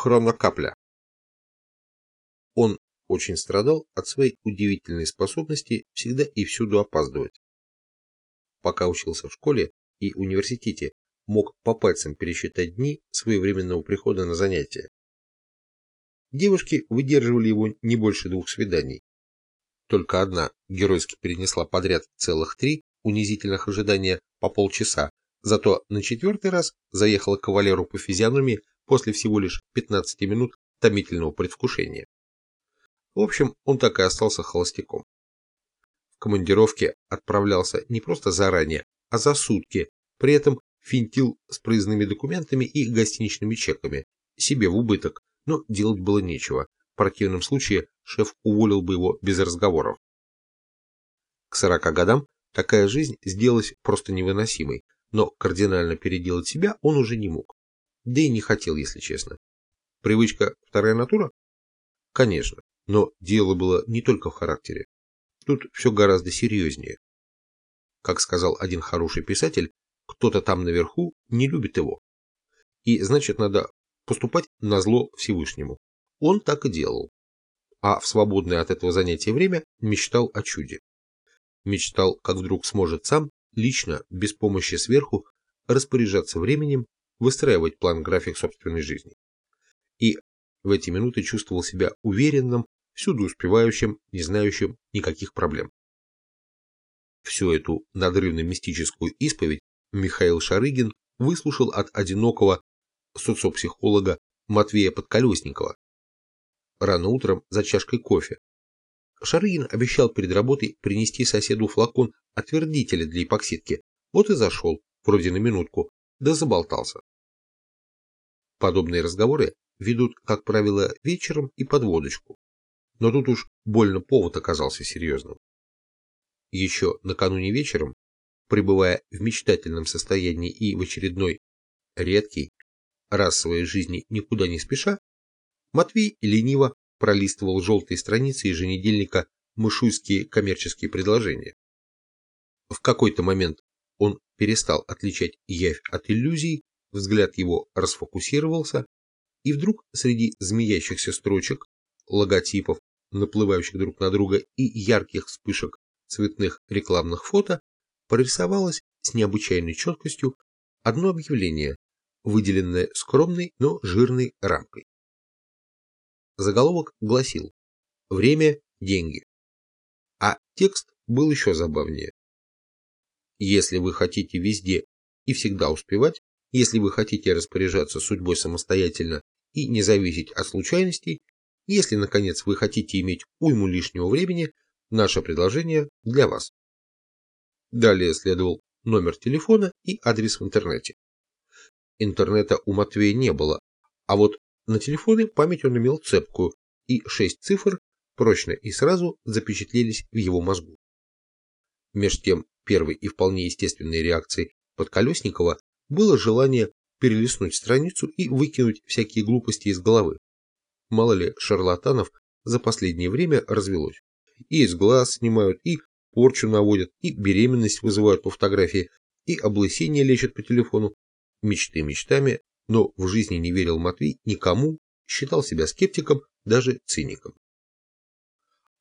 Хронокапля. Он очень страдал от своей удивительной способности всегда и всюду опаздывать. Пока учился в школе и университете, мог по пальцам пересчитать дни своевременного прихода на занятия. Девушки выдерживали его не больше двух свиданий. Только одна геройски перенесла подряд целых три унизительных ожидания по полчаса, зато на четвертый раз заехала кавалеру по физиономии после всего лишь 15 минут томительного предвкушения. В общем, он так и остался холостяком. В командировке отправлялся не просто заранее, а за сутки, при этом финтил с проездными документами и гостиничными чеками, себе в убыток, но делать было нечего. В противном случае шеф уволил бы его без разговоров. К 40 годам такая жизнь сделалась просто невыносимой, но кардинально переделать себя он уже не мог. Да и не хотел, если честно. Привычка – вторая натура? Конечно, но дело было не только в характере. Тут все гораздо серьезнее. Как сказал один хороший писатель, кто-то там наверху не любит его. И значит, надо поступать на зло Всевышнему. Он так и делал. А в свободное от этого занятия время мечтал о чуде. Мечтал, как вдруг сможет сам, лично, без помощи сверху, распоряжаться временем выстраивать план-график собственной жизни. И в эти минуты чувствовал себя уверенным, всюду успевающим, не знающим никаких проблем. Всю эту надрывно-мистическую исповедь Михаил Шарыгин выслушал от одинокого социопсихолога Матвея Подколесникова. Рано утром за чашкой кофе. Шарыгин обещал перед работой принести соседу флакон отвердителя для эпоксидки. Вот и зашел, вроде на минутку, да заболтался. Подобные разговоры ведут, как правило, вечером и под водочку. Но тут уж больно повод оказался серьезным. Еще накануне вечером, пребывая в мечтательном состоянии и в очередной редкий раз в своей жизни никуда не спеша, Матвей лениво пролистывал желтые страницы еженедельника «Мышуйские коммерческие предложения». В какой-то момент он перестал отличать явь от иллюзий, взгляд его расфокусировался, и вдруг среди змеящихся строчек, логотипов, наплывающих друг на друга и ярких вспышек цветных рекламных фото, прорисовалось с необычайной четкостью одно объявление, выделенное скромной, но жирной рамкой. Заголовок гласил «Время – деньги», а текст был еще забавнее. Если вы хотите везде и всегда успевать, если вы хотите распоряжаться судьбой самостоятельно и не зависеть от случайностей, если, наконец, вы хотите иметь уйму лишнего времени, наше предложение для вас. Далее следовал номер телефона и адрес в интернете. Интернета у Матвея не было, а вот на телефоне память он имел цепкую, и шесть цифр прочно и сразу запечатлелись в его мозгу. Меж тем первой и вполне естественной реакцией Подколесникова было желание перелистнуть страницу и выкинуть всякие глупости из головы. Мало ли шарлатанов за последнее время развелось. И из глаз снимают, и порчу наводят, и беременность вызывают по фотографии, и облысение лечат по телефону. Мечты мечтами, но в жизни не верил Матвей никому, считал себя скептиком, даже циником.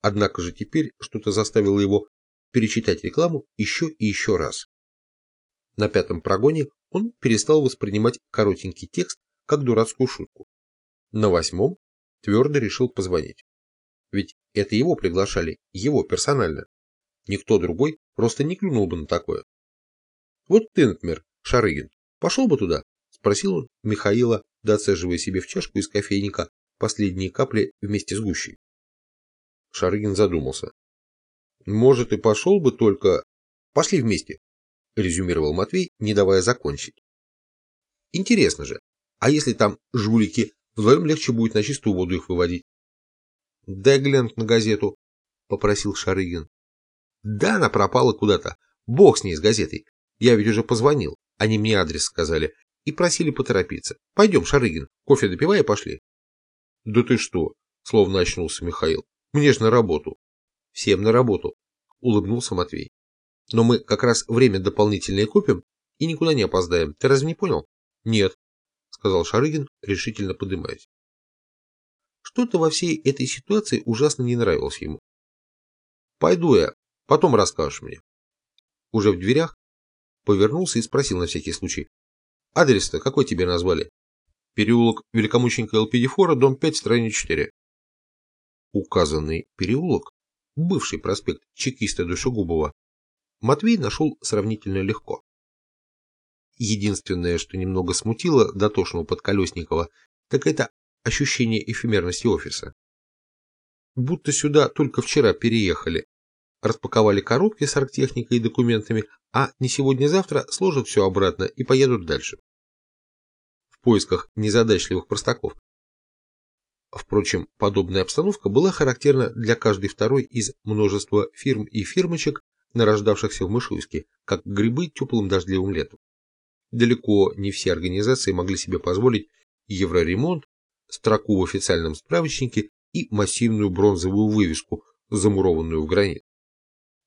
Однако же теперь что-то заставило его перечитать рекламу еще и еще раз. На пятом прогоне он перестал воспринимать коротенький текст как дурацкую шутку. На восьмом твердо решил позвонить. Ведь это его приглашали, его персонально. Никто другой просто не клюнул бы на такое. Вот ты, например, Шарыгин, пошел бы туда? Спросил он Михаила, доцеживая себе в чашку из кофейника последние капли вместе с гущей. Шарыгин задумался. Может, и пошел бы, только... Пошли вместе, резюмировал Матвей, не давая закончить. Интересно же, а если там жулики, вдвоем легче будет на чистую воду их выводить. Дай глянуть на газету, попросил Шарыгин. Да, она пропала куда-то. Бог с ней, с газетой. Я ведь уже позвонил. Они мне адрес сказали и просили поторопиться. Пойдем, Шарыгин, кофе допивай и пошли. Да ты что? Словно очнулся Михаил. Мне ж на работу. Всем на работу, улыбнулся Матвей. Но мы как раз время дополнительное купим и никуда не опоздаем. Ты разве не понял? Нет, сказал Шарыгин, решительно подымаясь. Что-то во всей этой ситуации ужасно не нравилось ему. «Пойду я, потом расскажешь мне». Уже в дверях повернулся и спросил на всякий случай. «Адрес-то какой тебе назвали?» «Переулок Великомученика Элпидифора, дом 5, строение 4». Указанный переулок, бывший проспект чекиста Душегубова, Матвей нашел сравнительно легко. Единственное, что немного смутило дотошного Подколесникова, так это ощущение эфемерности офиса. Будто сюда только вчера переехали, распаковали коробки с арктехникой и документами, а не сегодня-завтра сложат все обратно и поедут дальше. В поисках незадачливых простаков. Впрочем, подобная обстановка была характерна для каждой второй из множества фирм и фирмочек, нарождавшихся в Мышуйске, как грибы теплым дождливым летом. Далеко не все организации могли себе позволить евроремонт, строку в официальном справочнике и массивную бронзовую вывеску, замурованную в гранит.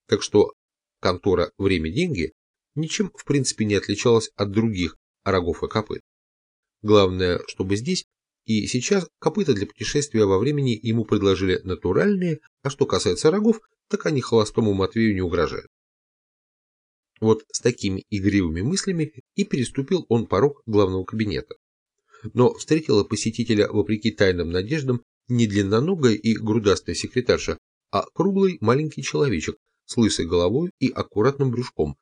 Так что контора «Время-деньги» ничем в принципе не отличалась от других рогов и копыт. Главное, чтобы здесь и сейчас копыта для путешествия во времени ему предложили натуральные, а что касается рогов, так они холостому Матвею не угрожают. Вот с такими игривыми мыслями и переступил он порог главного кабинета. Но встретила посетителя, вопреки тайным надеждам, не длинноногая и грудастая секретарша, а круглый маленький человечек с лысой головой и аккуратным брюшком,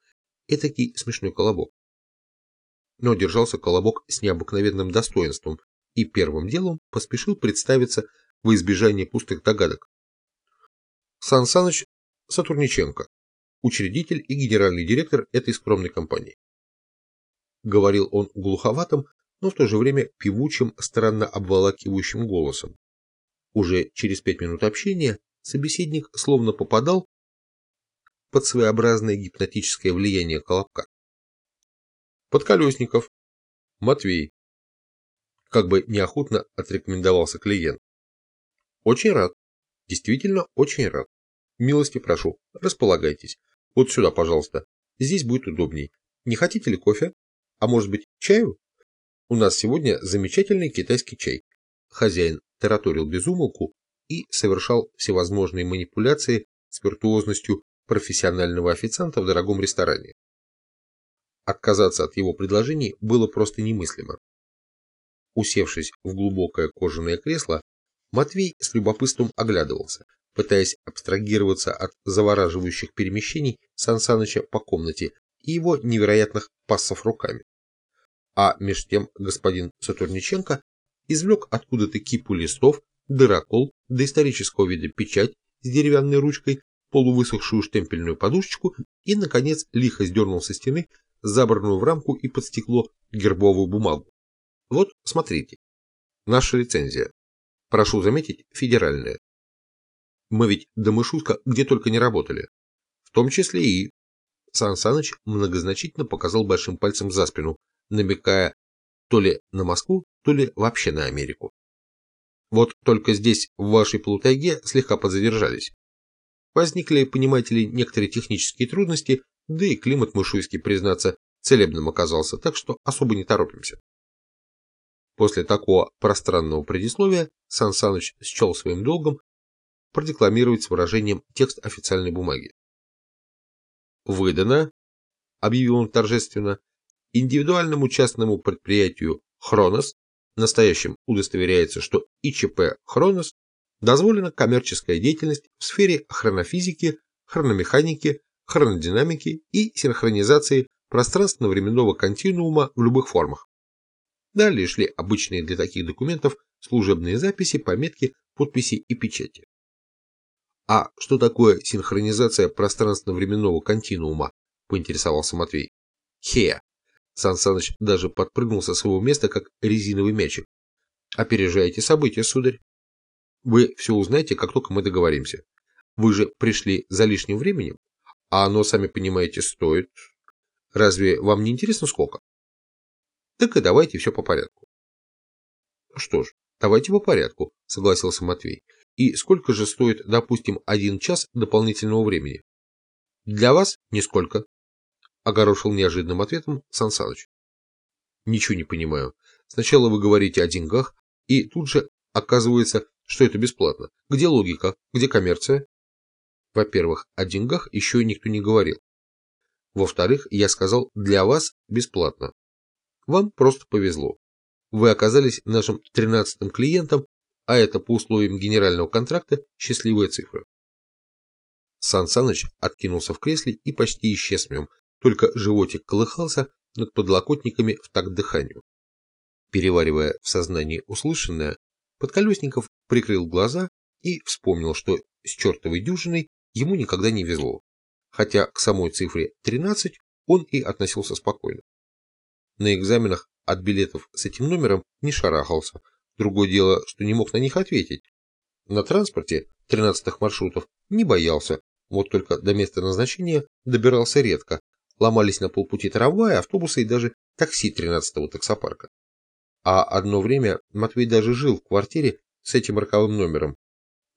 этакий смешной колобок. Но держался колобок с необыкновенным достоинством и первым делом поспешил представиться во избежание пустых догадок. Сан Саныч Сатурниченко, учредитель и генеральный директор этой скромной компании. Говорил он глуховатым, но в то же время певучим, странно обволакивающим голосом. Уже через пять минут общения собеседник словно попадал под своеобразное гипнотическое влияние колобка. Подколесников. Матвей. Как бы неохотно отрекомендовался клиент. Очень рад. Действительно очень рад. Милости прошу, располагайтесь. Вот сюда, пожалуйста. Здесь будет удобней. Не хотите ли кофе? А может быть, чаю? У нас сегодня замечательный китайский чай. Хозяин тараторил без и совершал всевозможные манипуляции с виртуозностью профессионального официанта в дорогом ресторане. Отказаться от его предложений было просто немыслимо. Усевшись в глубокое кожаное кресло, Матвей с любопытством оглядывался, пытаясь абстрагироваться от завораживающих перемещений Сан Саныча по комнате и его невероятных пассов руками. А меж тем господин Сатурниченко извлек откуда-то кипу листов, дырокол, доисторического вида печать с деревянной ручкой, полувысохшую штемпельную подушечку и, наконец, лихо сдернул со стены забранную в рамку и под стекло гербовую бумагу. Вот, смотрите. Наша лицензия. Прошу заметить, федеральная. Мы ведь до Мышутка где только не работали. В том числе и... Сан Саныч многозначительно показал большим пальцем за спину, намекая то ли на Москву, то ли вообще на Америку. Вот только здесь, в вашей полутайге, слегка подзадержались. Возникли, понимаете ли, некоторые технические трудности, да и климат мышуйский, признаться, целебным оказался, так что особо не торопимся. После такого пространного предисловия Сан счел своим долгом продекламировать с выражением текст официальной бумаги. Выдано, объявил он торжественно, индивидуальному частному предприятию «Хронос», настоящим удостоверяется, что ИЧП «Хронос» дозволена коммерческая деятельность в сфере хронофизики, хрономеханики, хронодинамики и синхронизации пространственно-временного континуума в любых формах. Далее шли обычные для таких документов служебные записи, пометки, подписи и печати. А что такое синхронизация пространственно-временного континуума? Поинтересовался Матвей. Хе. Сан Саныч даже подпрыгнул со своего места, как резиновый мячик. Опережаете события, сударь. Вы все узнаете, как только мы договоримся. Вы же пришли за лишним временем, а оно, сами понимаете, стоит. Разве вам не интересно сколько? Так и давайте все по порядку. Что ж, давайте по порядку, согласился Матвей. И сколько же стоит, допустим, один час дополнительного времени? Для вас нисколько, огорошил неожиданным ответом Сан Саныч. Ничего не понимаю. Сначала вы говорите о деньгах, и тут же, оказывается, что это бесплатно? Где логика? Где коммерция? Во-первых, о деньгах еще никто не говорил. Во-вторых, я сказал, для вас бесплатно. Вам просто повезло. Вы оказались нашим тринадцатым клиентом, а это по условиям генерального контракта счастливая цифра. Сан Саныч откинулся в кресле и почти исчез в нем, только животик колыхался над подлокотниками в такт дыханию. Переваривая в сознании услышанное, Подколесников прикрыл глаза и вспомнил, что с чертовой дюжиной ему никогда не везло, хотя к самой цифре 13 он и относился спокойно. На экзаменах от билетов с этим номером не шарахался, другое дело, что не мог на них ответить. На транспорте 13 маршрутов не боялся, вот только до места назначения добирался редко, ломались на полпути трамваи, автобусы и даже такси 13-го таксопарка. А одно время Матвей даже жил в квартире с этим роковым номером.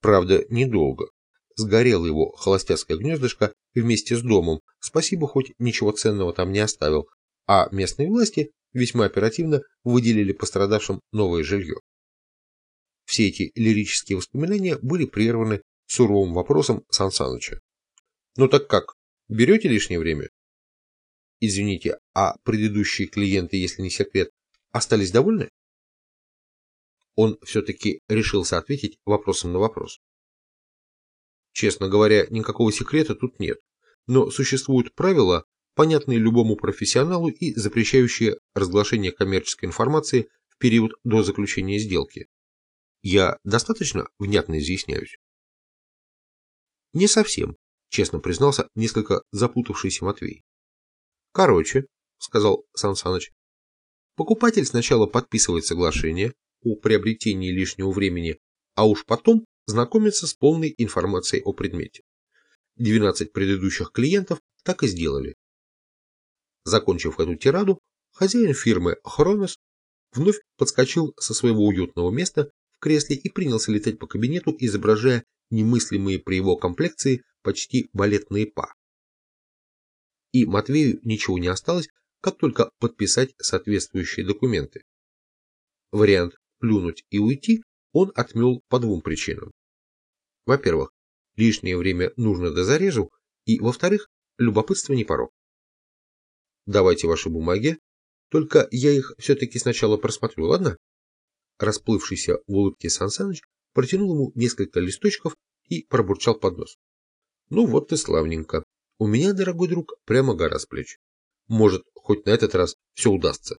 Правда, недолго. Сгорел его холостяцкое гнездышко вместе с домом, спасибо, хоть ничего ценного там не оставил, а местные власти весьма оперативно выделили пострадавшим новое жилье. Все эти лирические воспоминания были прерваны суровым вопросом Сан Саныча. «Ну так как, берете лишнее время?» «Извините, а предыдущие клиенты, если не секрет, Остались довольны? Он все-таки решился ответить вопросом на вопрос. Честно говоря, никакого секрета тут нет, но существуют правила, понятные любому профессионалу и запрещающие разглашение коммерческой информации в период до заключения сделки. Я достаточно внятно изъясняюсь? Не совсем, честно признался несколько запутавшийся Матвей. Короче, сказал Сан Саныч, Покупатель сначала подписывает соглашение о приобретении лишнего времени, а уж потом знакомится с полной информацией о предмете. 12 предыдущих клиентов так и сделали. Закончив эту тираду, хозяин фирмы Хронос вновь подскочил со своего уютного места в кресле и принялся летать по кабинету, изображая немыслимые при его комплекции почти балетные па. И Матвею ничего не осталось, как только подписать соответствующие документы. Вариант «плюнуть и уйти» он отмел по двум причинам. Во-первых, лишнее время нужно до зарезу, и, во-вторых, любопытство не порог. Давайте ваши бумаги, только я их все-таки сначала просмотрю, ладно? Расплывшийся в улыбке Сан Саныч протянул ему несколько листочков и пробурчал под нос. Ну вот и славненько. У меня, дорогой друг, прямо гора с плеч. Может, хоть на этот раз все удастся.